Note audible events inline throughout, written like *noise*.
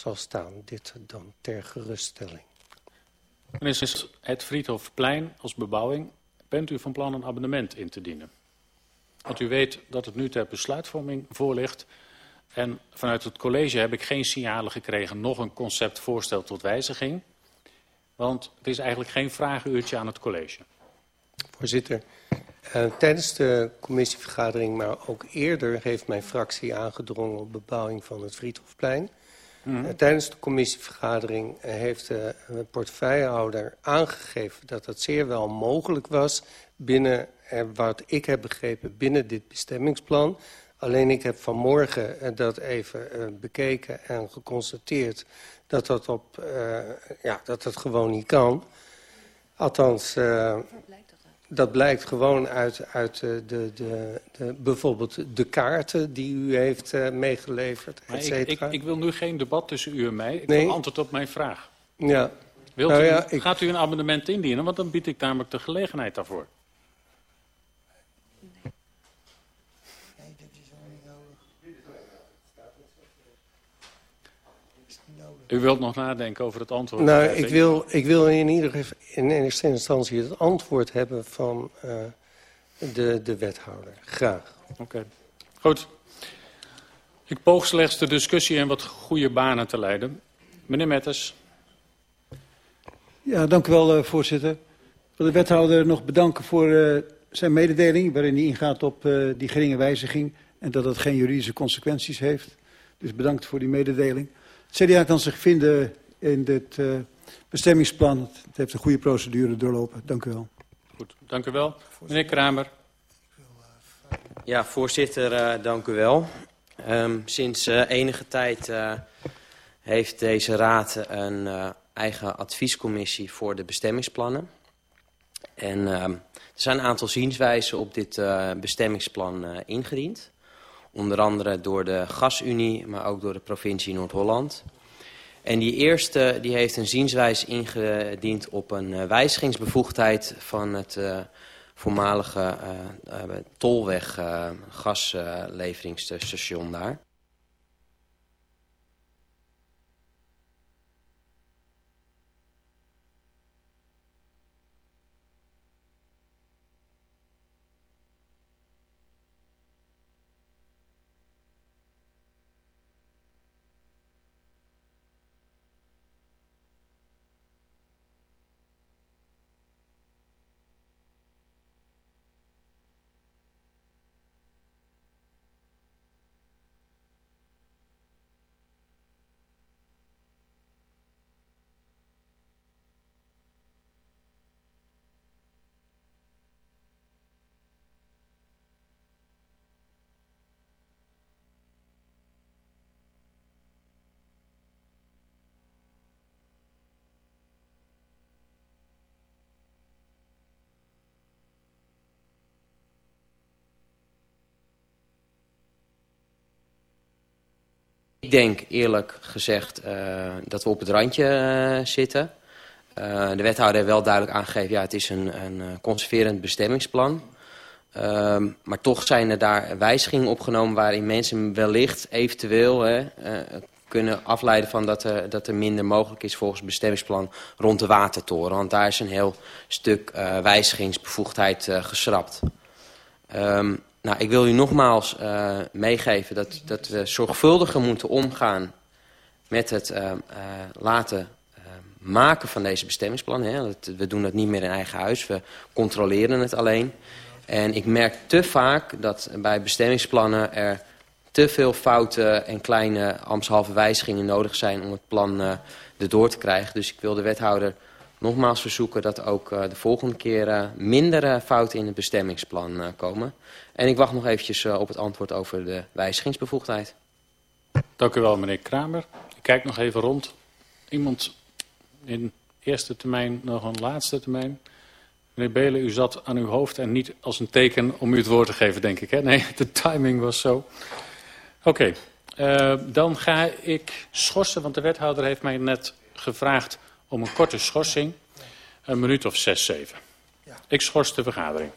zal staan. Dit dan ter geruststelling. En is het Friedhofplein als bebouwing, bent u van plan een abonnement in te dienen? Want u weet dat het nu ter besluitvorming voor ligt. En vanuit het college heb ik geen signalen gekregen, nog een conceptvoorstel tot wijziging. Want het is eigenlijk geen vragenuurtje aan het college. Voorzitter, uh, tijdens de commissievergadering, maar ook eerder... heeft mijn fractie aangedrongen op bebouwing van het Friedhofplein. Mm uh, tijdens de commissievergadering uh, heeft de portefeuillehouder aangegeven... dat dat zeer wel mogelijk was binnen, wat ik heb begrepen, binnen dit bestemmingsplan... Alleen ik heb vanmorgen dat even bekeken en geconstateerd dat dat, op, uh, ja, dat, dat gewoon niet kan. Althans, uh, dat blijkt gewoon uit, uit de, de, de, de, bijvoorbeeld de kaarten die u heeft uh, meegeleverd, et ik, ik, ik, wil nu geen debat tussen u en mij. Ik nee. wil antwoord op mijn vraag. Ja. Wilt nou, u, ja, ik... Gaat u een amendement indienen? Want dan bied ik namelijk de gelegenheid daarvoor. U wilt nog nadenken over het antwoord? Nou, ik wil, ik wil in ieder geval in eerste instantie het antwoord hebben van uh, de, de wethouder. Graag. Oké. Okay. Goed. Ik poog slechts de discussie in wat goede banen te leiden. Meneer Metters. Ja, dank u wel, uh, voorzitter. Ik wil de wethouder nog bedanken voor uh, zijn mededeling... waarin hij ingaat op uh, die geringe wijziging... en dat dat geen juridische consequenties heeft. Dus bedankt voor die mededeling. Het CDA kan zich vinden in dit uh, bestemmingsplan. Het heeft een goede procedure doorlopen. Dank u wel. Goed, dank u wel. Meneer Kramer. Ja, voorzitter, uh, dank u wel. Um, sinds uh, enige tijd heeft deze raad een eigen adviescommissie voor de bestemmingsplannen. En ehm, er zijn een aantal zienswijzen op dit bestemmingsplan ingediend. Onder andere door de Gasunie, maar ook door de provincie Noord-Holland. En die eerste die heeft een zienswijze ingediend op een uh, wijzigingsbevoegdheid van het uh, voormalige uh, tolweg gasleveringsstation daar. Ik denk eerlijk gezegd uh, dat we op het randje uh, zitten. Uh, de wethouder heeft wel duidelijk aangegeven... ja, het is een, een conserverend bestemmingsplan. maar toch zijn er daar wijzigingen opgenomen... waarin mensen wellicht eventueel hè, kunnen afleiden van dat er, dat er minder mogelijk is... volgens het bestemmingsplan rond de watertoren. Want daar is een heel stuk wijzigingsbevoegdheid geschrapt. Um, nou, ik wil u nogmaals uh, meegeven dat, dat we zorgvuldiger moeten omgaan met het uh, uh, laten maken van deze bestemmingsplannen. Hè. We doen dat niet meer in eigen huis, we controleren het alleen. En ik merk te vaak dat bij bestemmingsplannen er te veel fouten en kleine ambtshalve wijzigingen nodig zijn om het plan erdoor te krijgen. Dus ik wil de wethouder nogmaals verzoeken dat ook uh, de volgende keer uh, minder uh, fouten in het bestemmingsplan komen. En ik wacht nog eventjes op het antwoord over de wijzigingsbevoegdheid. Dank u wel, meneer Kramer. Ik kijk nog even rond. Iemand in eerste termijn, nog een laatste termijn. Meneer Belen, u zat aan uw hoofd en niet als een teken om u het woord te geven, denk ik. Hè? Nee, *laughs* de timing was zo. Oké, okay. dan ga ik schorsen, want de wethouder heeft mij net gevraagd om een korte schorsing. Een minuut of zes, zeven. Ik schors de vergadering.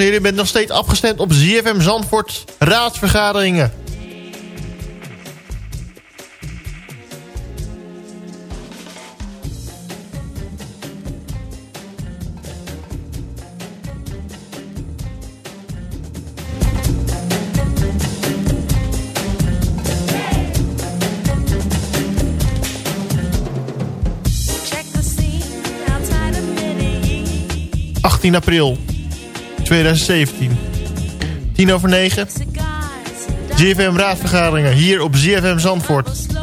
en heren, bent nog steeds afgestemd op ZFM Zandvoort raadsvergaderingen. april. 2017. 10 over 9. ZFM Raadvergaderingen hier op ZFM Zandvoort.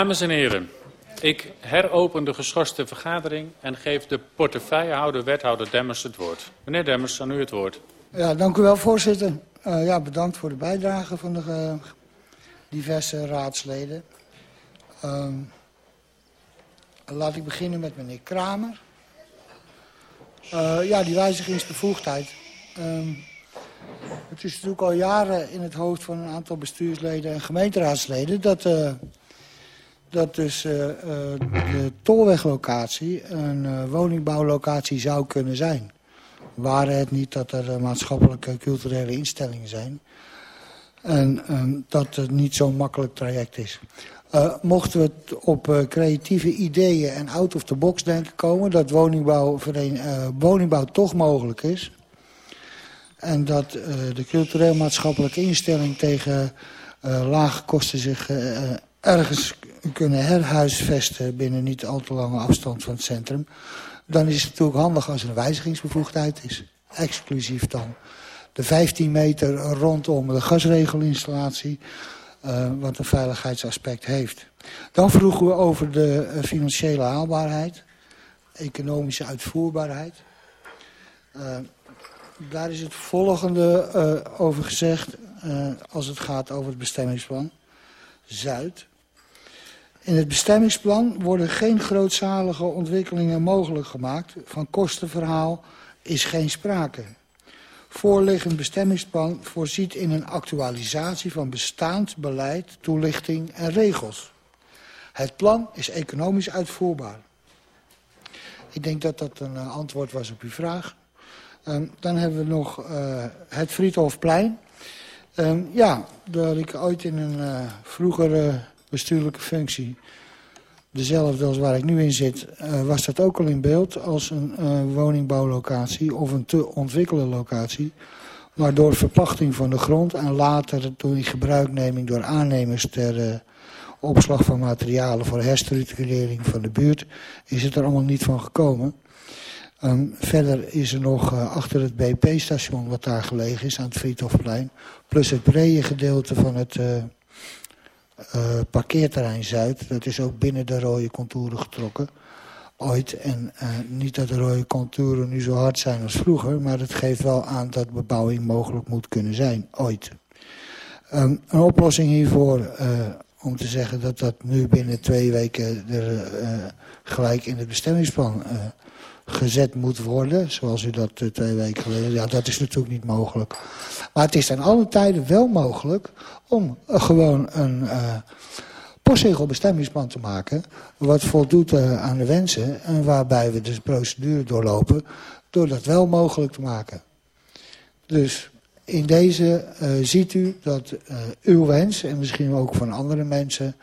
Dames en heren, ik heropen de geschorste vergadering en geef de portefeuillehouder wethouder Demmers het woord. Meneer Demmers, aan u het woord. Ja, dank u wel, voorzitter. Eh, ja, bedankt voor de bijdrage van de eh, diverse raadsleden. Ehm, laat ik beginnen met meneer Kramer. Eh, ja, die wijzigingsbevoegdheid. Ehm, het is natuurlijk al jaren in het hoofd van een aantal bestuursleden en gemeenteraadsleden... dat dat dus de tolweglocatie een eh, woningbouwlocatie zou kunnen zijn. Waren het niet dat er maatschappelijke culturele instellingen zijn. En dat het niet zo'n makkelijk traject is. Mochten we op creatieve ideeën en out-of-the-box denken komen... dat woningbouw, uh, woningbouw toch mogelijk is. En dat de cultureel-maatschappelijke instelling tegen lage kosten zich ergens kunnen herhuisvesten... binnen niet al te lange afstand van het centrum... dan is het natuurlijk handig als er een wijzigingsbevoegdheid is. Exclusief dan de 15 meter rondom de gasregelinstallatie... Uh, wat een veiligheidsaspect heeft. Dan vroegen we over de uh, financiële haalbaarheid, economische uitvoerbaarheid. Uh, daar is het volgende over gezegd als het gaat over het bestemmingsplan. Zuid. In het bestemmingsplan worden geen grootzalige ontwikkelingen mogelijk gemaakt. Van kostenverhaal is geen sprake voorliggend bestemmingsplan voorziet in een actualisatie van bestaand beleid, toelichting en regels. Het plan is economisch uitvoerbaar. Ik denk dat dat een uh, antwoord was op uw vraag. Um, dan hebben we nog uh, het Friedhofplein. Um, ja, daar ik ooit in een uh, vroegere bestuurlijke functie dezelfde als waar ik nu in zit, uh, was dat ook al in beeld als een uh, woningbouwlocatie of een te ontwikkelde locatie. Maar door verpachting van de grond en later door die gebruikneming door aannemers ter uh, opslag van materialen voor herstructurering van de buurt is het er allemaal niet van gekomen. Um, verder is er nog achter het BP-station wat daar gelegen is aan het Friedhofplein, plus het brede gedeelte van het parkeerterrein Zuid. Dat is ook binnen de rode contouren getrokken. Ooit. En uh, niet dat de rode contouren nu zo hard zijn als vroeger. Maar het geeft wel aan dat bebouwing mogelijk moet kunnen zijn. Ooit. Um, een oplossing hiervoor... Uh, om te zeggen dat dat nu binnen twee weken er, gelijk in het bestemmingsplan gezet moet worden. Zoals u dat twee weken geleden... Ja, dat is natuurlijk niet mogelijk. Maar het is aan alle tijden wel mogelijk om uh, gewoon een uh, postzegelbestemmingsplan te maken... wat voldoet aan de wensen en waarbij we dus de procedure doorlopen... door dat wel mogelijk te maken. Dus in deze ziet u dat uw wens, en misschien ook van andere mensen...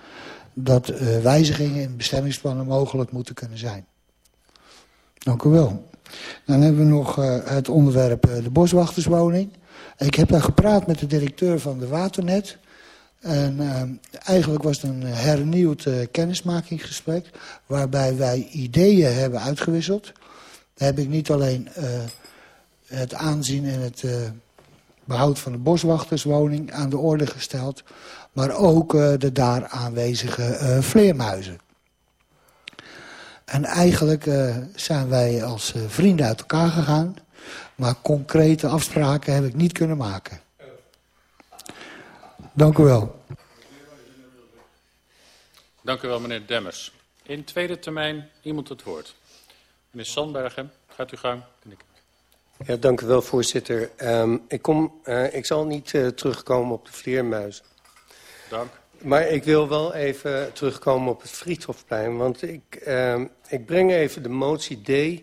dat wijzigingen in bestemmingsplannen mogelijk moeten kunnen zijn. Dank u wel. Dan hebben we nog het onderwerp de boswachterswoning... Ik heb daar gepraat met de directeur van de Waternet. En uh, eigenlijk was het een hernieuwd kennismakingsgesprek... waarbij wij ideeën hebben uitgewisseld. Daar heb ik niet alleen het aanzien en het behoud van de boswachterswoning aan de orde gesteld... maar ook de daar aanwezige vleermuizen. En eigenlijk zijn wij als vrienden uit elkaar gegaan... Maar concrete afspraken heb ik niet kunnen maken. Dank u wel. Dank u wel, meneer Demmers. In tweede termijn iemand het woord. Meneer Sandbergen, gaat u gang. Ja, dank u wel, voorzitter. Um, ik, kom, uh, ik zal niet uh, terugkomen op de vleermuizen. Dank. Maar ik wil wel even terugkomen op het Friedhofplein. Want ik, um, ik breng even de motie D...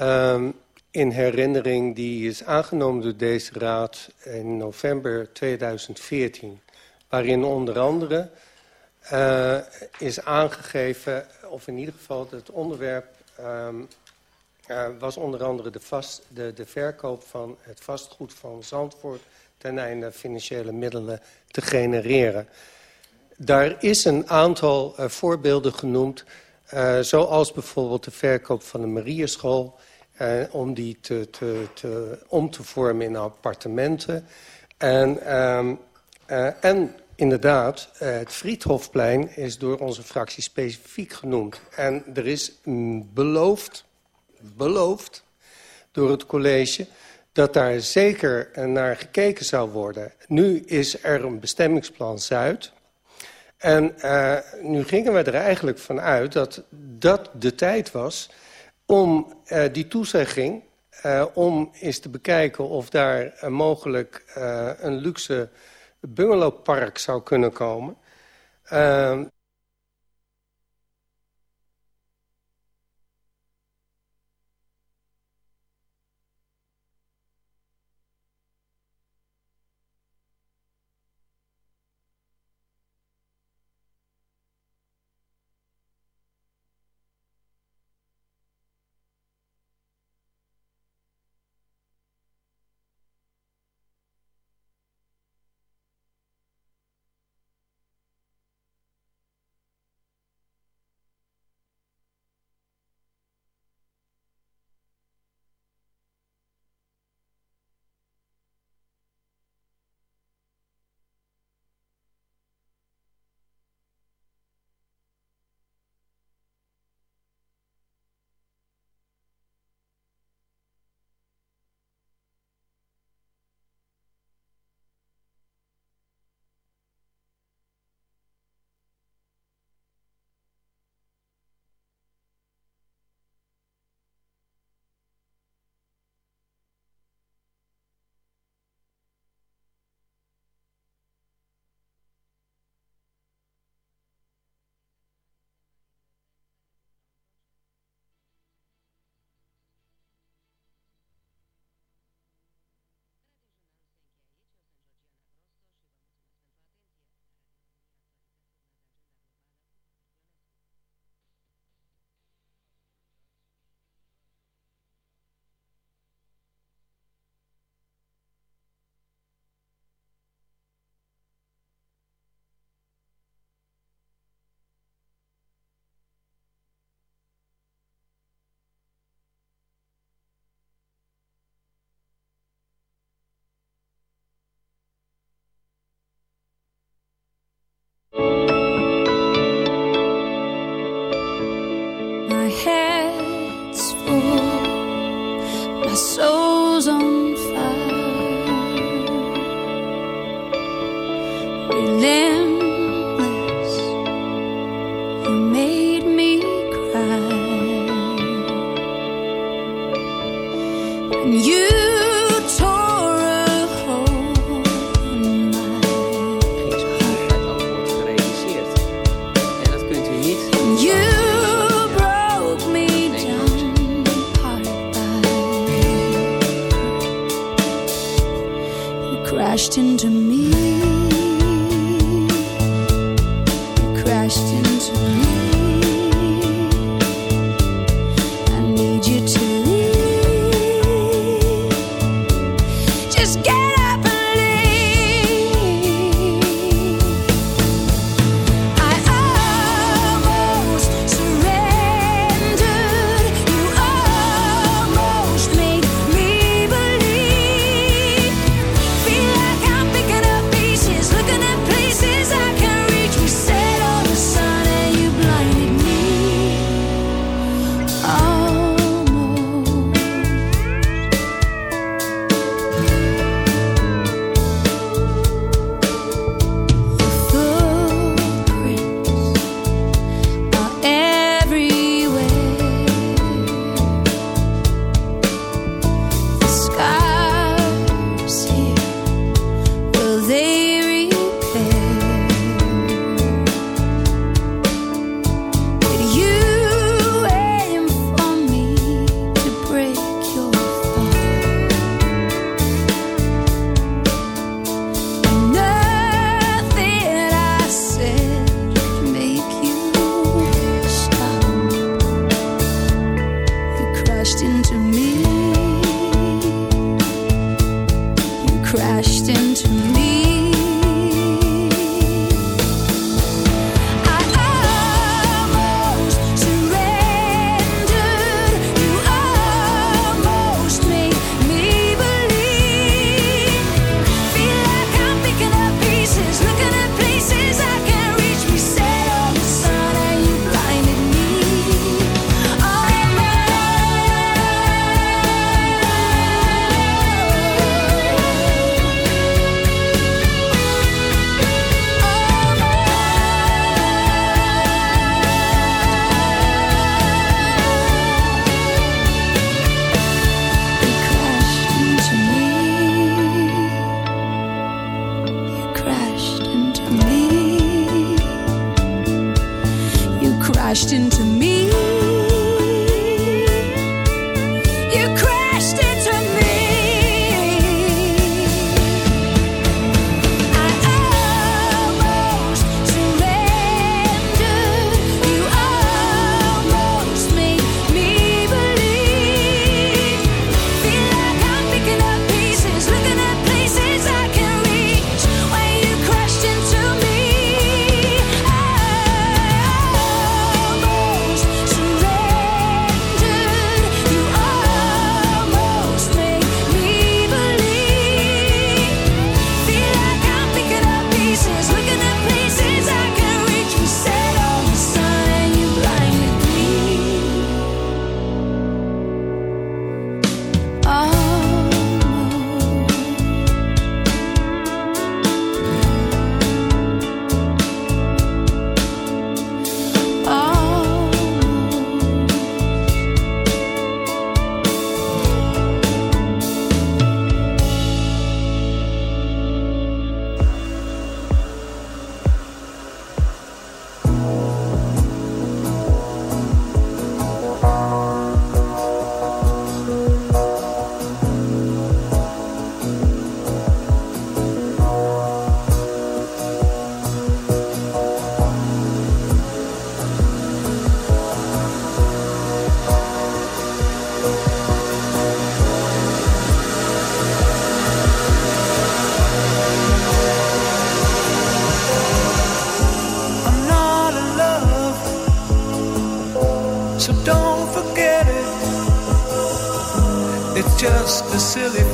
Um, in herinnering die is aangenomen door deze raad in november 2014. Waarin onder andere uh, is aangegeven, of in ieder geval het onderwerp um, uh, was onder andere de, vast, de, de verkoop van het vastgoed van Zandvoort ten einde financiële middelen te genereren. Daar is een aantal uh, voorbeelden genoemd, zoals bijvoorbeeld de verkoop van de Marieschool uh, om die te, te, te, om te vormen in appartementen. En, uh, en inderdaad, het Friedhofplein is door onze fractie specifiek genoemd. En er is mm, beloofd, beloofd door het college dat daar zeker naar gekeken zou worden. Nu is er een bestemmingsplan Zuid. En uh, nu gingen we er eigenlijk van uit dat dat de tijd was om uh, die toezegging... Uh, om eens te bekijken of daar mogelijk een luxe bungalowpark zou kunnen komen... silly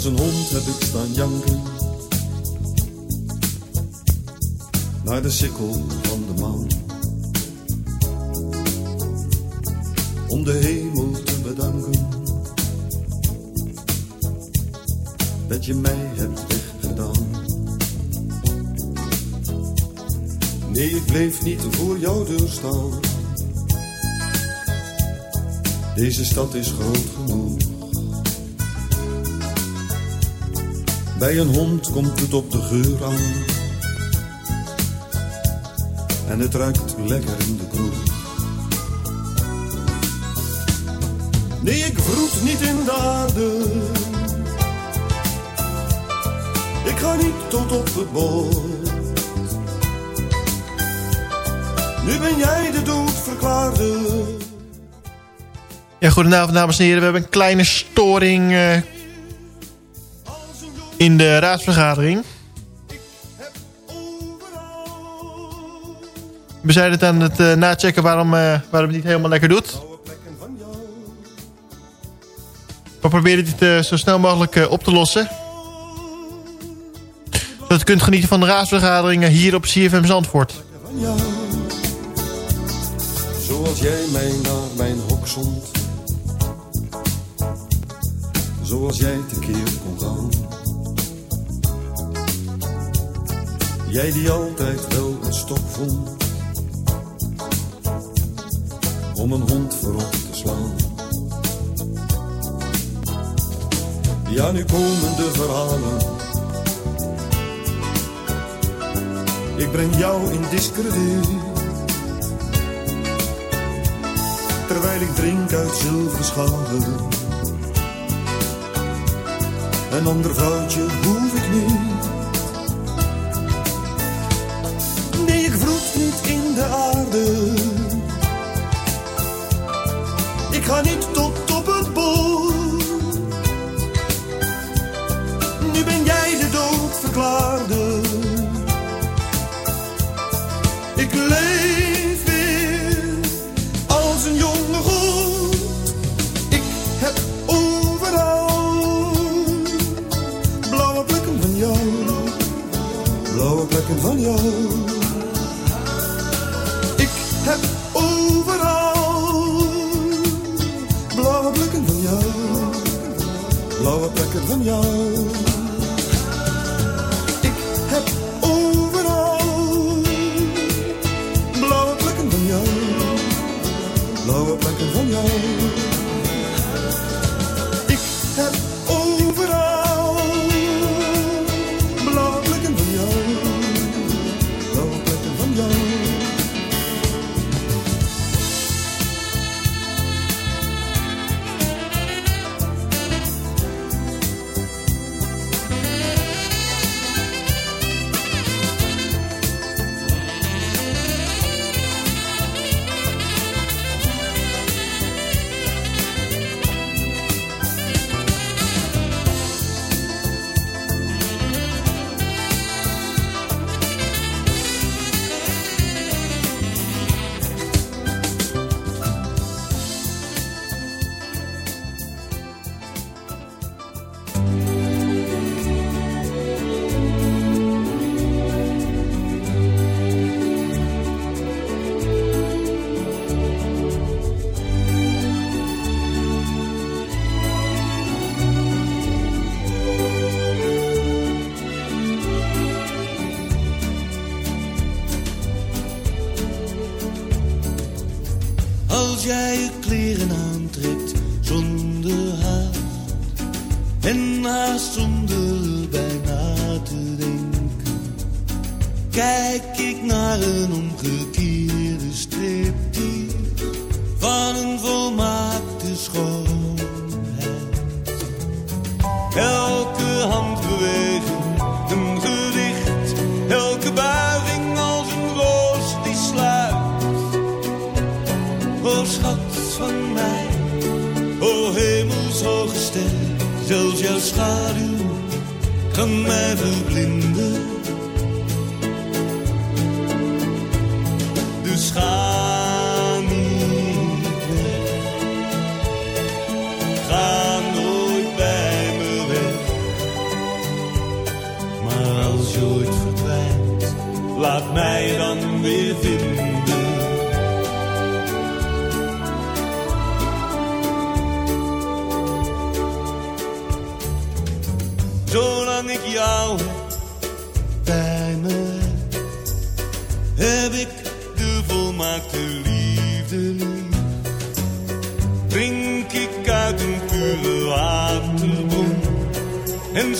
Als een hond heb ik staan janken. Naar de sikkel van de maan. Om de hemel te bedanken. Dat je mij hebt weggedaan. Nee, ik bleef niet voor jouw deur Deze stad is groot genoeg Bij een hond komt het op de geur aan. En het ruikt lekker in de kroeg. Nee, ik vroet niet in de aarde. Ik ga niet tot op het bord. Nu ben jij de dood verklaarde. Ja, goedenavond dames en heren. We hebben een kleine storing eh, in de raadsvergadering. We zijn het aan het eh, nachecken waarom, eh, waarom het niet helemaal lekker doet. We proberen dit eh, zo snel mogelijk op te lossen. Zodat u kunt genieten van de raadsvergaderingen hier op CFM Zandvoort. Zoals jij mij naar mijn hok zond. Zoals jij tekeer kon gaan. Jij die altijd wel een stok vond. Om een hond voorop te slaan. Ja, nu komen de verhalen. Ik breng jou in discrediet. Terwijl ik drink uit zilveren schalen. Een ander vrouwtje hoef ik niet. Ik leef weer als een jonge god. Ik heb overal blauwe plekken van jou, blauwe plekken van jou. Ik heb overal blauwe plekken van jou, blauwe plekken van jou. know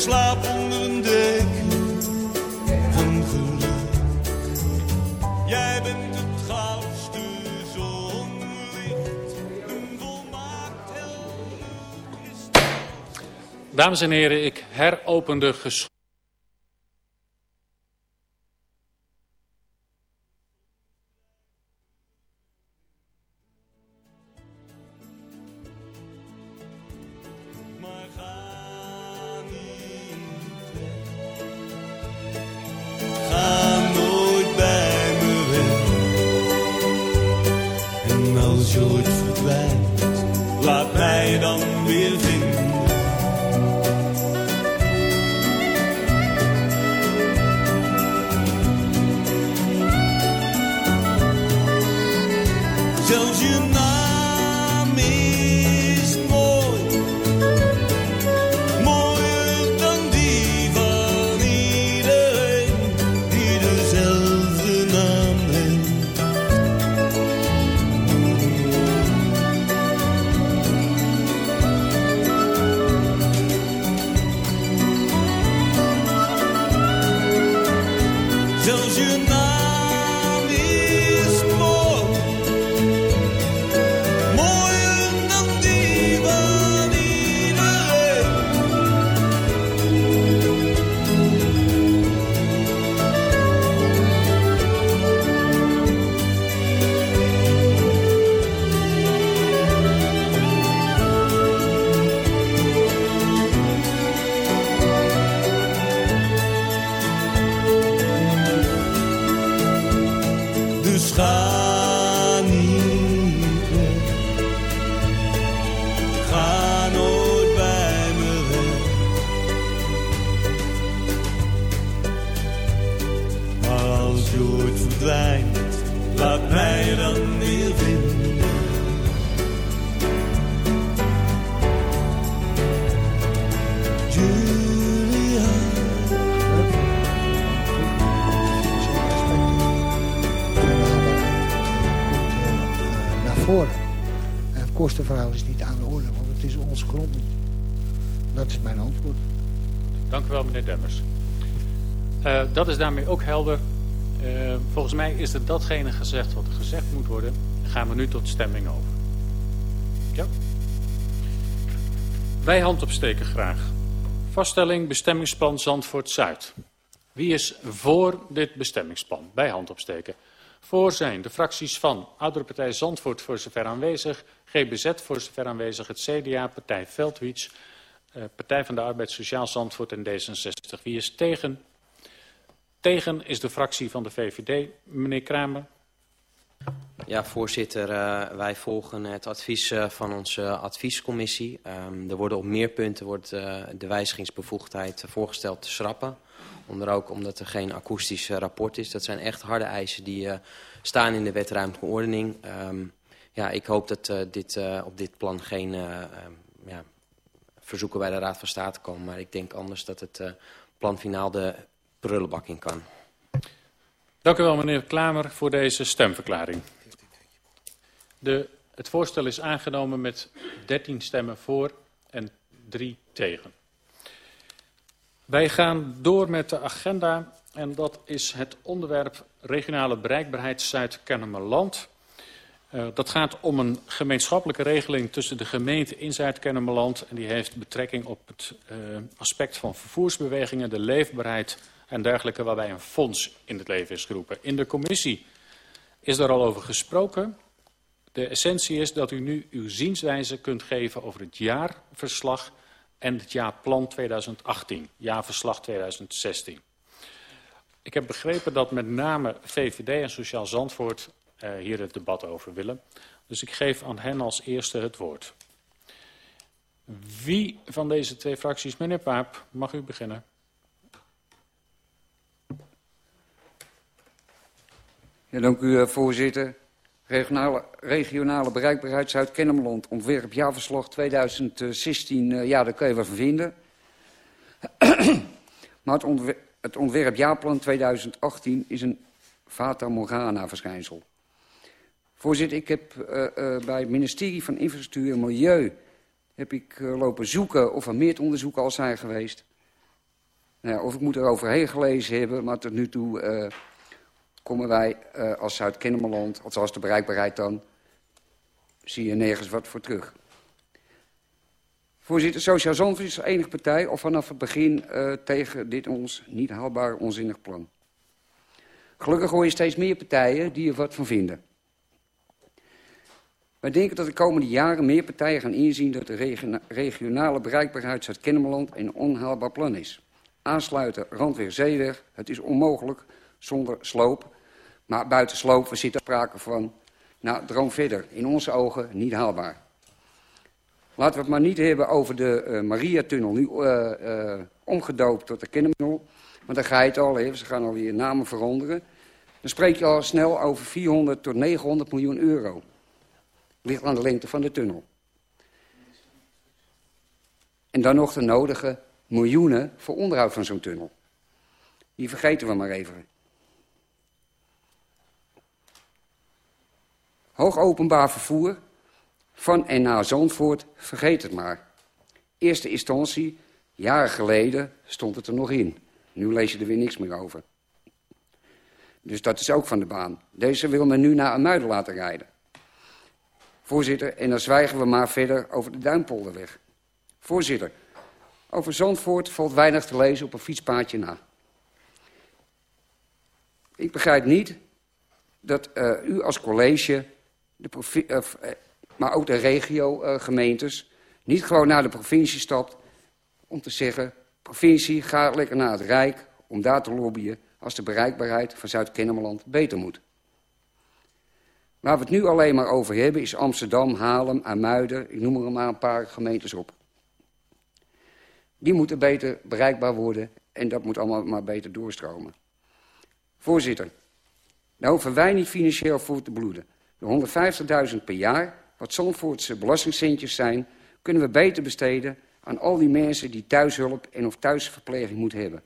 slaap onder een dek. van geluk. Jij bent het goudste zonlicht, een volmaakt helder Dames en heren, ik heropende gesprek. Dat is mijn antwoord. Dank u wel, meneer Demmers. Eh, dat is daarmee ook helder. Eh, volgens mij is er datgene gezegd wat gezegd moet worden. Gaan we nu tot stemming over. Ja? Wij hand opsteken graag. Vaststelling bestemmingsplan Zandvoort Zuid. Wie is voor dit bestemmingsplan? Bij hand opsteken. Voor zijn de fracties van Oudere Partij Zandvoort voor zover aanwezig, GBZ voor zover aanwezig, het CDA, Partij Veldwiets, Partij van de Arbeid Sociaal Zandvoort en D66. Wie is tegen? Tegen is de fractie van de VVD. Meneer Kramer. Ja, voorzitter, eh, wij volgen het advies eh, van onze adviescommissie. Ehm, er worden op meer punten wordt, eh, de wijzigingsbevoegdheid voorgesteld te schrappen. Onder ook omdat er geen akoestisch eh, rapport is. Dat zijn echt harde eisen die eh, staan in de wet ruimtelijke ordening. Ehm, ja, ik hoop dat eh, dit, eh, op dit plan geen eh, ehm, ja, verzoeken bij de Raad van State komen. Maar ik denk anders dat het eh, plan finaal de prullenbak in kan. Dank u wel, meneer Klamer, voor deze stemverklaring. De, het voorstel is aangenomen met 13 stemmen voor en 3 tegen. Wij gaan door met de agenda en dat is het onderwerp regionale bereikbaarheid Zuid-Kennemerland. Uh, dat gaat om een gemeenschappelijke regeling tussen de gemeente in Zuid-Kennemerland. En die heeft betrekking op het uh, aspect van vervoersbewegingen, de leefbaarheid en dergelijke, waarbij een fonds in het leven is geroepen. In de commissie is daar al over gesproken. De essentie is dat u nu uw zienswijze kunt geven over het jaarverslag en het jaarplan 2018, jaarverslag 2016. Ik heb begrepen dat met name VVD en Sociaal Zandvoort hier het debat over willen. Dus ik geef aan hen als eerste het woord. Wie van deze twee fracties, meneer Paap, mag u beginnen? Ja, dank u, uh, voorzitter. Regionale, regionale bereikbaarheid Zuid-Kennemerland, ontwerp jaarverslag 2016, uh, ja, daar kun je wat van vinden. *clears throat* maar het ontwerp, het ontwerp jaarplan 2018 is een Fata Morgana verschijnsel. Voorzitter, ik heb uh, uh, bij het ministerie van Infrastructuur en Milieu heb ik uh, lopen zoeken of er meer onderzoeken al zijn geweest. Nou of ik moet er overheen gelezen hebben, maar tot nu toe komen wij als Zuid-Kennemerland, althans de bereikbaarheid dan, zie je nergens wat voor terug. Voorzitter, Sociaal Zandvoort is de enige partij al vanaf het begin tegen dit ons niet haalbaar onzinnig plan. Gelukkig hoor je steeds meer partijen die er wat van vinden. Wij denken dat de komende jaren meer partijen gaan inzien dat de regionale bereikbaarheid Zuid-Kennemerland een onhaalbaar plan is. Aansluiten Randweer-Zeeweg, het is onmogelijk zonder sloop. Maar buiten sloop, we zitten sprake van, nou, droom verder. In onze ogen niet haalbaar. Laten we het maar niet hebben over de uh, Maria-tunnel, nu uh, uh, omgedoopt tot de Kennemertunnel. Want daar ga je het al, hè, ze gaan alweer namen veranderen. Dan spreek je al snel over 400 tot 900 miljoen euro. Ligt aan de lengte van de tunnel. En dan nog de nodige miljoenen voor onderhoud van zo'n tunnel. Die vergeten we maar even. Hoog openbaar vervoer van en naar Zandvoort, vergeet het maar. Eerste instantie, jaren geleden, stond het er nog in. Nu lees je er weer niks meer over. Dus dat is ook van de baan. Deze wil men nu naar Amuiden laten rijden. Voorzitter, en dan zwijgen we maar verder over de Duimpolderweg. Voorzitter, over Zandvoort valt weinig te lezen op een fietspaadje na. Ik begrijp niet dat uh, u als college, de uh, maar ook de regio-gemeentes, niet gewoon naar de provincie stapt om te zeggen... provincie, ga lekker naar het Rijk om daar te lobbyen als de bereikbaarheid van Zuid-Kennemerland beter moet. Waar we het nu alleen maar over hebben is Amsterdam, Haarlem, Amuiden, ik noem er maar een paar gemeentes op. Die moeten beter bereikbaar worden en dat moet allemaal maar beter doorstromen. Voorzitter, daar hoeven wij niet financieel voor te bloeden. De 150.000 per jaar, wat Zandvoortse belastingcentjes zijn... kunnen we beter besteden aan al die mensen die thuishulp en of thuisverpleging moeten hebben.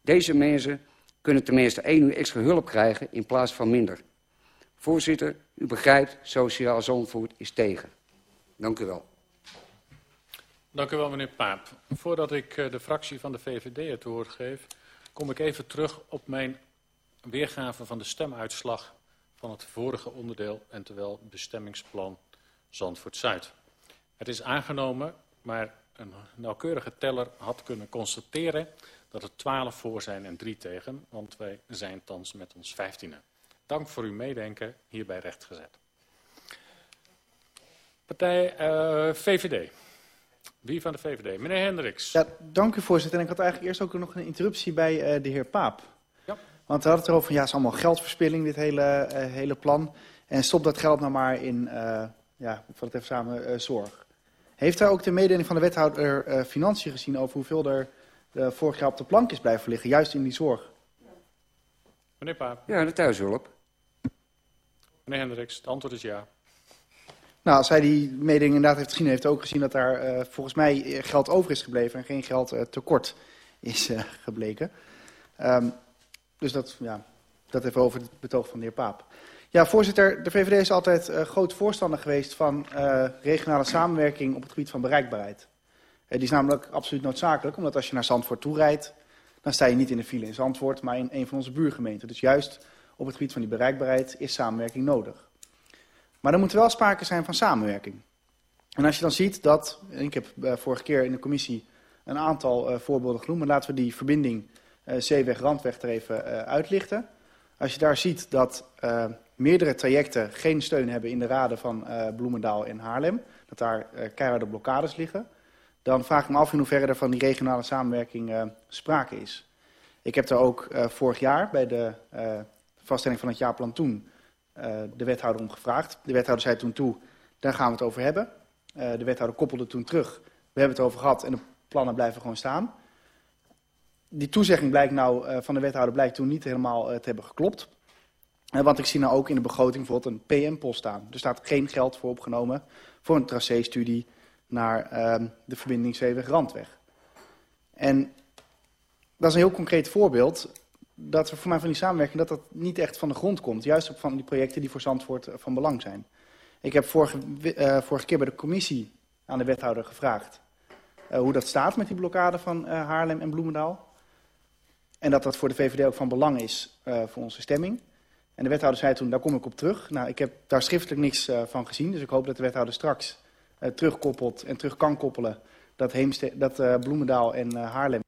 Deze mensen kunnen tenminste één uur extra hulp krijgen in plaats van minder. Voorzitter, u begrijpt, Sociaal Zandvoort is tegen. Dank u wel. Dank u wel, meneer Paap. Voordat ik eh, de fractie van de VVD het woord geef, kom ik even terug op mijn weergave van de stemuitslag van het vorige onderdeel, en terwijl bestemmingsplan Zandvoort-Zuid. Het is aangenomen, maar een nauwkeurige teller had kunnen constateren dat er 12 voor zijn en 3 tegen, want wij zijn thans met ons 15e. Dank voor uw meedenken, hierbij rechtgezet. Partij eh, VVD. Wie van de VVD? Meneer Hendricks. Ja, dank u voorzitter. En ik had eigenlijk eerst ook nog een interruptie bij eh, de heer Paap. Ja. Want we hadden het erover van ja, het is allemaal geldverspilling, dit hele, eh, hele plan. En stop dat geld nou maar in, eh ja, ik vat het even samen, eh, zorg. Heeft daar ook de mededeling van de wethouder eh, Financiën gezien over hoeveel er vorig jaar op de plank is blijven liggen, juist in die zorg? Meneer Paap. Ja, de thuishulp. Meneer Hendricks, het antwoord is ja. Nou, als hij die mededeling inderdaad heeft gezien, heeft ook gezien dat daar eh, volgens mij eh, geld over is gebleven en geen geld eh, tekort is gebleken. Ehm, dus dat, ja, dat even over het betoog van de heer Paap. Ja, voorzitter, de VVD is altijd groot voorstander geweest van regionale samenwerking op het gebied van bereikbaarheid. Die is namelijk absoluut noodzakelijk, omdat als je naar Zandvoort toe rijdt, dan sta je niet in de file in Zandvoort, maar in een van onze buurgemeenten. Dus juist op het gebied van die bereikbaarheid is samenwerking nodig. Maar er moet wel sprake zijn van samenwerking. En als je dan ziet dat, ik heb eh, vorige keer in de commissie een aantal eh, voorbeelden genoemd, maar laten we die verbinding eh, Zeeweg-Randweg er even uitlichten. Als je daar ziet dat meerdere trajecten geen steun hebben in de raden van Bloemendaal en Haarlem, dat daar eh, keiharde blokkades liggen, dan vraag ik me af in hoeverre er van die regionale samenwerking sprake is. Ik heb daar ook vorig jaar bij de vaststelling van het jaarplan toen eh, de wethouder om gevraagd. De wethouder zei toen toe, daar gaan we het over hebben. Eh, de wethouder koppelde toen terug, we hebben het over gehad en de plannen blijven gewoon staan. Die toezegging blijkt nou, eh, van de wethouder blijkt toen niet helemaal te hebben geklopt. Want ik zie nou ook in de begroting bijvoorbeeld een PM-post staan. Er staat geen geld voor opgenomen voor een tracé-studie naar ehm, de verbinding Zeeweg-Randweg. En dat is een heel concreet voorbeeld dat er voor mij van die samenwerking dat dat niet echt van de grond komt. Juist op van die projecten die voor Zandvoort eh, van belang zijn. Ik heb vorige, eh, vorige keer bij de commissie aan de wethouder gevraagd eh, hoe dat staat met die blokkade van Haarlem en Bloemendaal. En dat dat voor de VVD ook van belang is voor onze stemming. En de wethouder zei toen, daar kom ik op terug. Nou, ik heb daar schriftelijk niks van gezien. Dus ik hoop dat de wethouder straks terugkoppelt en terug kan koppelen dat, Heemste dat Bloemendaal en Haarlem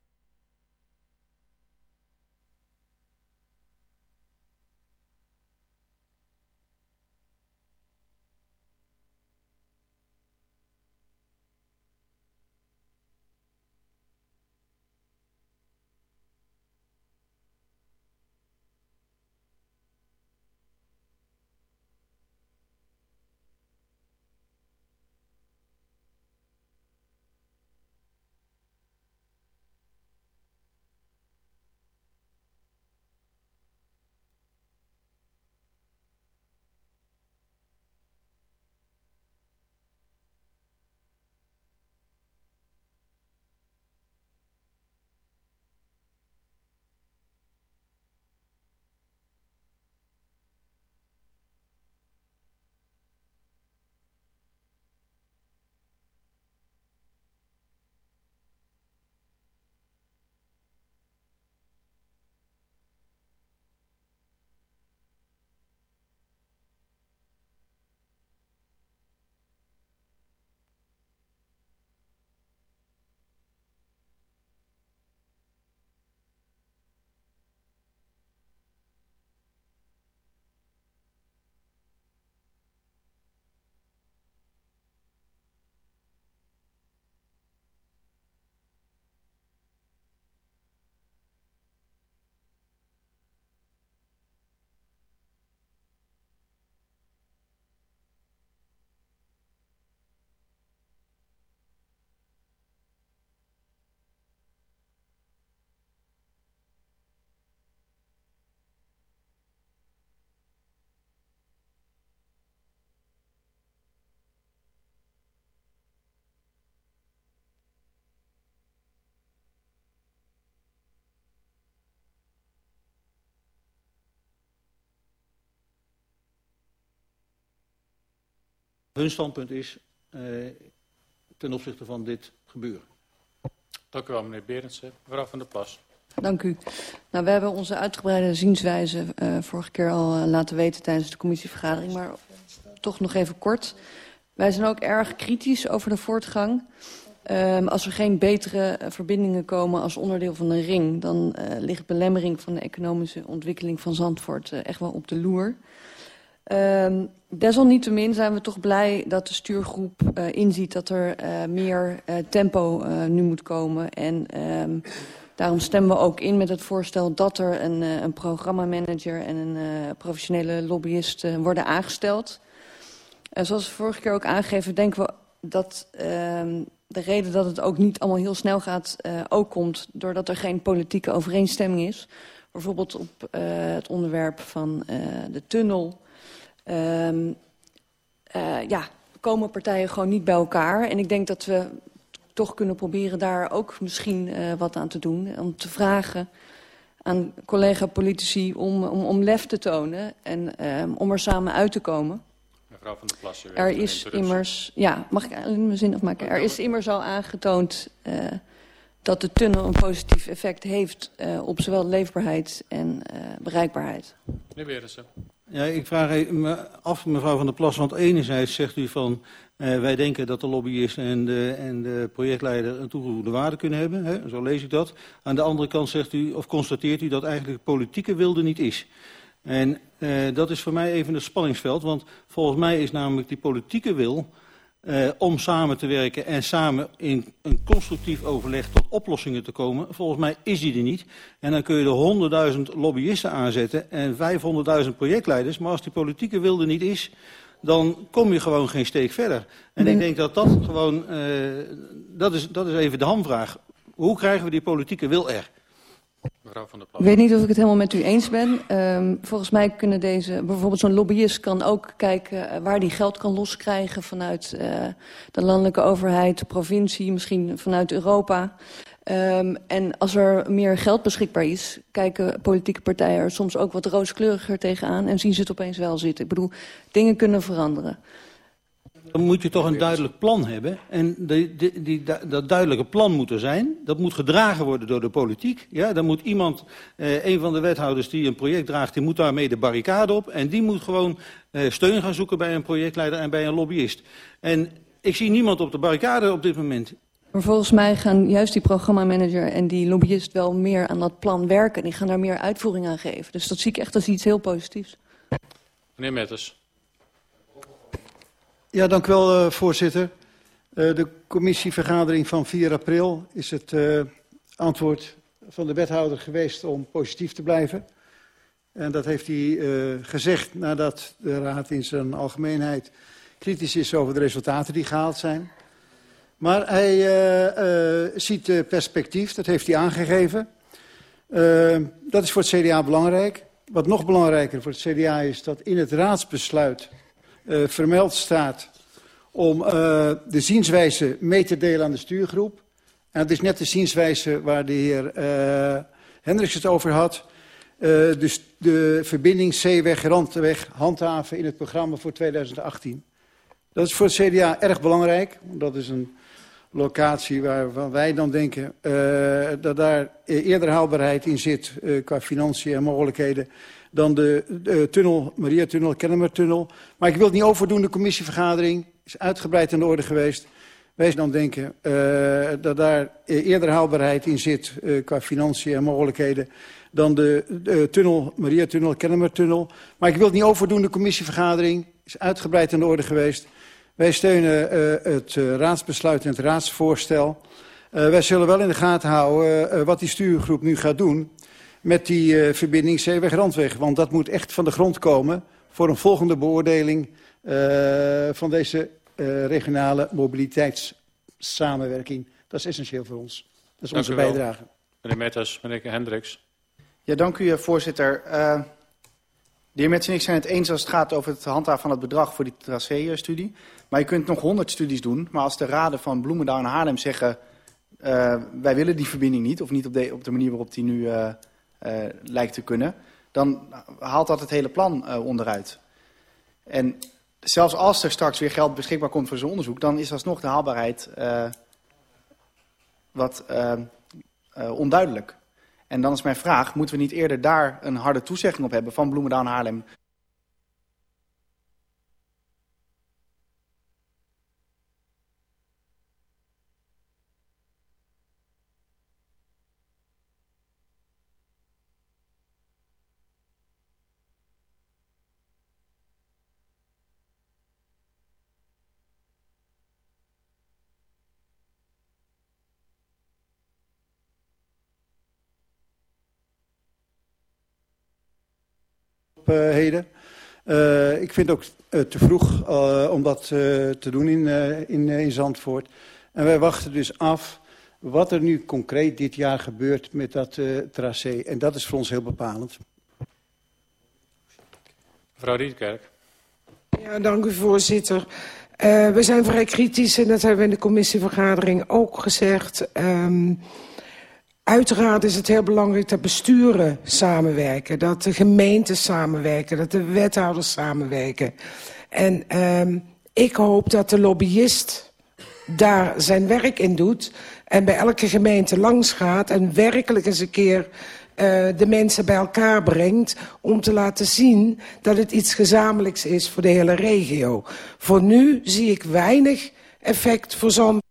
Hun standpunt is eh, ten opzichte van dit gebeuren. Dank u wel, meneer Berendsen. Mevrouw van der Plas. Dank u. Nou, we hebben onze uitgebreide zienswijze uh, vorige keer al uh, laten weten tijdens de commissievergadering, maar toch nog even kort. Wij zijn ook erg kritisch over de voortgang. Um, als er geen betere uh, verbindingen komen als onderdeel van een ring... dan uh, ligt belemmering van de economische ontwikkeling van Zandvoort uh, echt wel op de loer. Um, desalniettemin zijn we toch blij dat de stuurgroep uh, inziet... dat er uh, meer uh, tempo nu moet komen. En um, daarom stemmen we ook in met het voorstel... dat er een, een programmamanager en een professionele lobbyist worden aangesteld. Uh, zoals we vorige keer ook aangegeven, denken we dat... Uh, de reden dat het ook niet allemaal heel snel gaat ook komt doordat er geen politieke overeenstemming is. Bijvoorbeeld op het onderwerp van de tunnel. Um, uh, ja, komen partijen gewoon niet bij elkaar. En ik denk dat we toch kunnen proberen daar ook misschien uh, wat aan te doen. Om te vragen aan collega-politici om, om, om lef te tonen en um, om er samen uit te komen. Mevrouw van der Plas, er is immers, ja, mag ik alleen mijn zin afmaken? Er is immers al aangetoond uh, dat de tunnel een positief effect heeft uh, op zowel leefbaarheid en uh, bereikbaarheid. Meneer Berensen. Ja, ik vraag me af, mevrouw van der Plas, want enerzijds zegt u van... Uh, wij denken dat de lobbyist en de, en de projectleider een toegevoegde waarde kunnen hebben. Hè? Zo lees ik dat. Aan de andere kant zegt u, of constateert u dat eigenlijk politieke wilde niet is. En uh, dat is voor mij even het spanningsveld, want volgens mij is namelijk die politieke wil uh, om samen te werken en samen in een constructief overleg tot oplossingen te komen, volgens mij is die er niet. En dan kun je er honderdduizend lobbyisten aanzetten en vijfhonderdduizend projectleiders, maar als die politieke wil er niet is, dan kom je gewoon geen steek verder. En ik denk dat dat gewoon, uh, dat, is, dat is even de hamvraag. Hoe krijgen we die politieke wil er? Ik weet niet of ik het helemaal met u eens ben. Um, volgens mij kunnen deze, bijvoorbeeld zo'n lobbyist kan ook kijken waar die geld kan loskrijgen vanuit uh, de landelijke overheid, de provincie, misschien vanuit Europa. Um, en als er meer geld beschikbaar is, kijken politieke partijen er soms ook wat rooskleuriger tegenaan en zien ze het opeens wel zitten. Ik bedoel, dingen kunnen veranderen. Dan moet je toch een duidelijk plan hebben. En die, die, die, dat duidelijke plan moet er zijn. Dat moet gedragen worden door de politiek. Ja, dan moet iemand, eh, een van de wethouders die een project draagt, die moet daarmee de barricade op. En die moet gewoon eh, steun gaan zoeken bij een projectleider en bij een lobbyist. En ik zie niemand op de barricade op dit moment. Maar volgens mij gaan juist die programmamanager en die lobbyist wel meer aan dat plan werken. Die gaan daar meer uitvoering aan geven. Dus dat zie ik echt als iets heel positiefs. Meneer Metters. Ja, dank u wel, uh, voorzitter. Uh, de commissievergadering van 4 april is het uh, antwoord van de wethouder geweest om positief te blijven. En dat heeft hij gezegd nadat de raad in zijn algemeenheid kritisch is over de resultaten die gehaald zijn. Maar hij ziet perspectief, dat heeft hij aangegeven. Dat is voor het CDA belangrijk. Wat nog belangrijker voor het CDA is dat in het raadsbesluit uh, vermeld staat om uh, de zienswijze mee te delen aan de stuurgroep. En dat is net de zienswijze waar de heer uh, Hendricks het over had. Dus de verbinding Zeeweg-Randweg handhaven in het programma voor 2018. Dat is voor het CDA erg belangrijk. Dat is een locatie waarvan wij dan denken dat daar eerder haalbaarheid in zit qua financiën en mogelijkheden dan de, de tunnel, Maria-tunnel, Kennemer-tunnel. Maar ik wil niet overdoen, de commissievergadering is uitgebreid in de orde geweest. Wij dan denken uh, dat daar eerder haalbaarheid in zit uh, qua financiën en mogelijkheden dan de, de tunnel, Maria-tunnel, Kennemer-tunnel. Maar ik wil niet overdoen, de commissievergadering is uitgebreid in de orde geweest. Wij steunen uh, het raadsbesluit en het raadsvoorstel. Wij zullen wel in de gaten houden wat die stuurgroep nu gaat doen met die uh, verbinding Zeeweg-Randweg. Want dat moet echt van de grond komen voor een volgende beoordeling uh, van deze uh, regionale mobiliteitssamenwerking. Dat is essentieel voor ons. Dat is dank onze bijdrage. Meneer Metters, meneer Hendricks. Ja, dank u, voorzitter. Uh, de heer Metz en ik zijn het eens als het gaat over het handhaven van het bedrag voor die tracé-studie. Maar je kunt nog honderd studies doen. Maar als de raden van Bloemendaal en Haarlem zeggen... Uh, wij willen die verbinding niet, of niet op de, op de manier waarop die nu lijkt te kunnen... dan haalt dat het hele plan uh, onderuit. En zelfs als er straks weer geld beschikbaar komt voor zo'n onderzoek... dan is alsnog de haalbaarheid eh, wat eh, eh, onduidelijk. En dan is mijn vraag, moeten we niet eerder daar een harde toezegging op hebben... van Bloemendaal en Haarlem... eh, heden. Eh, ik vind het ook eh, te vroeg eh, om dat eh, te doen in, eh, in, in Zandvoort. En wij wachten dus af wat er nu concreet dit jaar gebeurt met dat eh, tracé. En dat is voor ons heel bepalend. Mevrouw Rietkerk. Ja, dank u voorzitter. Uh, we zijn vrij kritisch en dat hebben we in de commissievergadering ook gezegd. Um, uiteraard is het heel belangrijk dat besturen samenwerken, dat de gemeenten samenwerken, dat de wethouders samenwerken. En um, ik hoop dat de lobbyist daar zijn werk in doet en bij elke gemeente langs gaat en werkelijk eens een keer uh, de mensen bij elkaar brengt om te laten zien dat het iets gezamenlijks is voor de hele regio. Voor nu zie ik weinig effect voor Zand.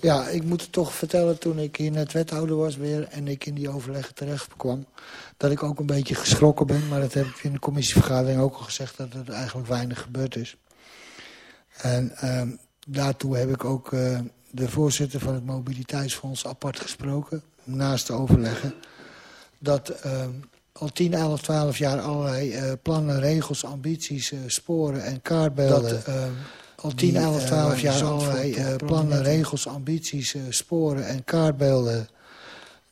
Ja, ik moet het toch vertellen, toen ik hier net wethouder was weer... en ik in die overleggen terecht kwam... dat ik ook een beetje geschrokken ben. Maar dat heb ik in de commissievergadering ook al gezegd... dat er eigenlijk weinig gebeurd is. En uh, daartoe heb ik ook uh, de voorzitter van het mobiliteitsfonds apart gesproken... naast de overleggen... dat uh, al 10, 11, 12 jaar allerlei uh, plannen, regels, ambities, sporen en kaartbeelden... Dat, al 10, 11, 12 jaar allerlei uh, plannen, regels, ambities, uh, sporen en kaartbeelden...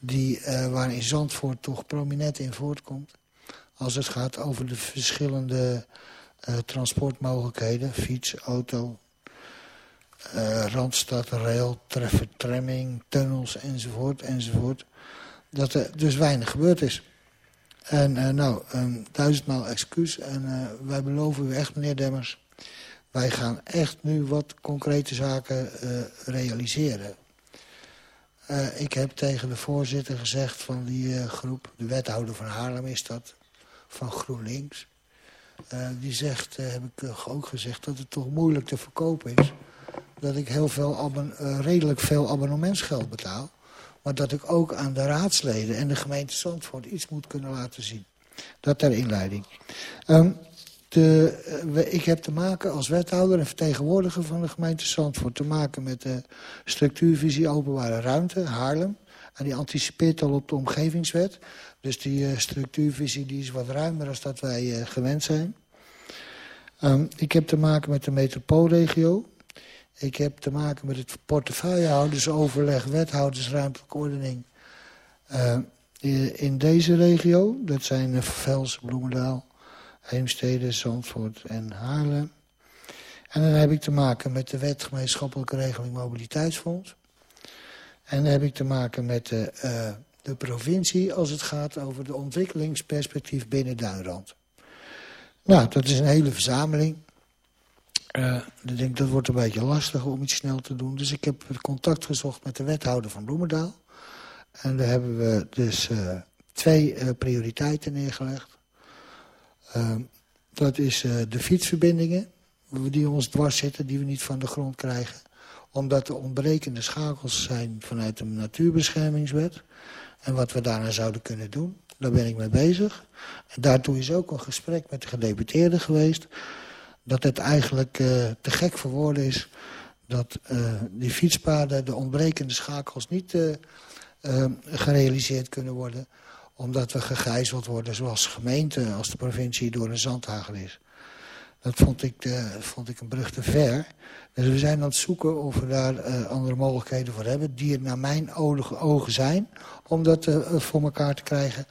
Die, uh, waar in Zandvoort toch prominent in voortkomt. Als het gaat over de verschillende transportmogelijkheden. Fiets, auto, Randstad, rail, treffer, tramming, tunnels enzovoort. enzovoort. Dat er dus weinig gebeurd is. En nou, um, duizendmaal excuus. En wij beloven u echt, meneer Demmers... Wij gaan echt nu wat concrete zaken uh, realiseren. Uh, ik heb tegen de voorzitter gezegd van die uh, groep... de wethouder van Haarlem is dat, van GroenLinks... die zegt, heb ik ook gezegd, dat het toch moeilijk te verkopen is. Dat ik heel veel redelijk veel abonnementsgeld betaal. Maar dat ik ook aan de raadsleden en de gemeente Zandvoort iets moet kunnen laten zien. Dat ter inleiding. Um, de, uh, ik heb te maken als wethouder en vertegenwoordiger van de gemeente Zandvoort... te maken met de structuurvisie openbare ruimte, Haarlem. En die anticipeert al op de omgevingswet. Dus die uh, structuurvisie die is wat ruimer dan dat wij uh, gewend zijn. Um, ik heb te maken met de metropoolregio. Ik heb te maken met het portefeuillehoudersoverleg wethoudersruimtelijke ordening... in deze regio. Dat zijn Vels, Bloemendaal, Heemstede, Zandvoort en Haarlem. En dan heb ik te maken met de wet gemeenschappelijke regeling mobiliteitsfonds. En dan heb ik te maken met de, uh, de provincie als het gaat over de ontwikkelingsperspectief binnen Duinrand. Nou, dat is een hele verzameling. Uh, ik denk dat wordt een beetje lastig om iets snel te doen. Dus ik heb contact gezocht met de wethouder van Bloemendaal. En daar hebben we dus uh, twee prioriteiten neergelegd. Uh, dat is de fietsverbindingen, die ons dwars zitten, die we niet van de grond krijgen. Omdat er ontbrekende schakels zijn vanuit de natuurbeschermingswet. En wat we daarna zouden kunnen doen, daar ben ik mee bezig. Daartoe is ook een gesprek met de gedeputeerde geweest dat het eigenlijk uh, te gek voor woorden is... dat uh, die fietspaden, de ontbrekende schakels niet gerealiseerd kunnen worden... omdat we gegijzeld worden zoals gemeente, als de provincie door een zandhagel is. Dat vond ik, vond ik een brug te ver. Dus we zijn aan het zoeken of we daar andere mogelijkheden voor hebben... die er naar mijn ogen zijn, om dat voor elkaar te krijgen.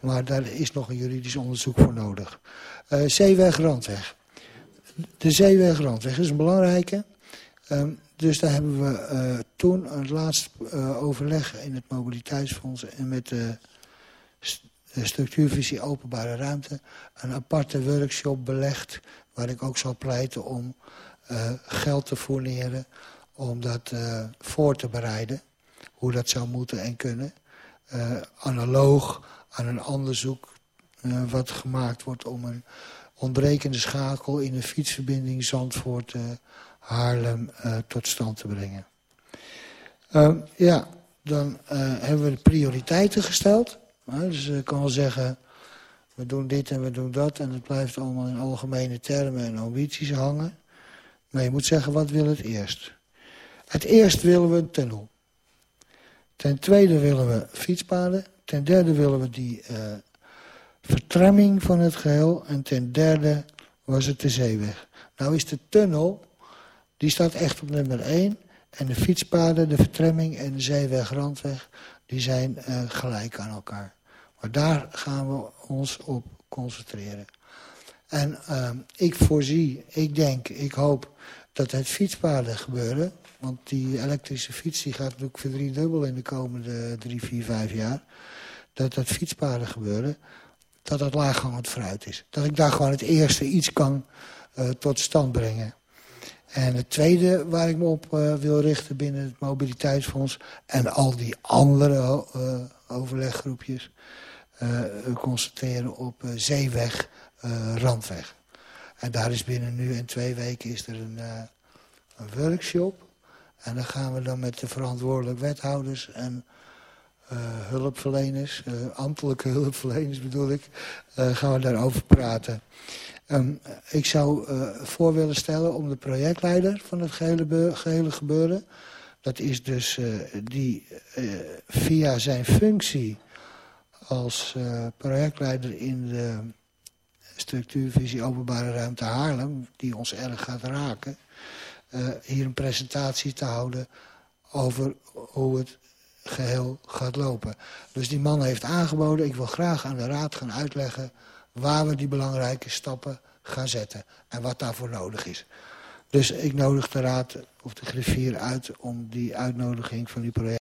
Maar daar is nog een juridisch onderzoek voor nodig. Zeeweg, Randweg de zeeweg-randweg is een belangrijke. Um, dus daar hebben we uh, toen het laatste uh, overleg in het mobiliteitsfonds en met de structuurvisie openbare ruimte een aparte workshop belegd waar ik ook zal pleiten om uh, geld te fourneren om dat voor te bereiden. Hoe dat zou moeten en kunnen. analoog aan een onderzoek wat gemaakt wordt om een ontbrekende schakel in de fietsverbinding Zandvoort-Haarlem uh, uh, tot stand te brengen. Uh, ja, dan uh, hebben we de prioriteiten gesteld. Dus ik kan wel zeggen, we doen dit en we doen dat... en het blijft allemaal in algemene termen en ambities hangen. Maar je moet zeggen, wat wil het eerst? Het eerst willen we een tunnel. Ten tweede willen we fietspaden. Ten derde willen we die vertramming van het geheel. En ten derde was het de zeeweg. Nou is de tunnel, die staat echt op nummer 1. En de fietspaden, de vertramming en de zeeweg, randweg, die zijn uh, gelijk aan elkaar. Maar daar gaan we ons op concentreren. En uh, ik voorzie, ik denk, ik hoop dat het fietspaden gebeuren. Want die elektrische fiets die gaat natuurlijk verdriedubbel in de komende drie, vier, vijf jaar. Dat dat fietspaden gebeuren dat het laaghangend fruit is. Dat ik daar gewoon het eerste iets kan uh, tot stand brengen. En het tweede waar ik me op uh, wil richten binnen het mobiliteitsfonds... en al die andere overleggroepjes... concentreren op zeeweg, randweg. En daar is binnen nu en twee weken is er een, een workshop. En dan gaan we dan met de verantwoordelijk wethouders... en hulpverleners, ambtelijke *laughs* hulpverleners bedoel ik, gaan we daarover praten. Um, ik zou voor willen stellen om de projectleider van het gehele, gehele gebeuren... dat is dus die via zijn functie als projectleider in de structuurvisie openbare ruimte Haarlem... die ons erg gaat raken, hier een presentatie te houden over hoe het geheel gaat lopen. Dus die man heeft aangeboden, ik wil graag aan de raad gaan uitleggen... waar we die belangrijke stappen gaan zetten en wat daarvoor nodig is. Dus ik nodig de raad of de griffier uit om die uitnodiging van die project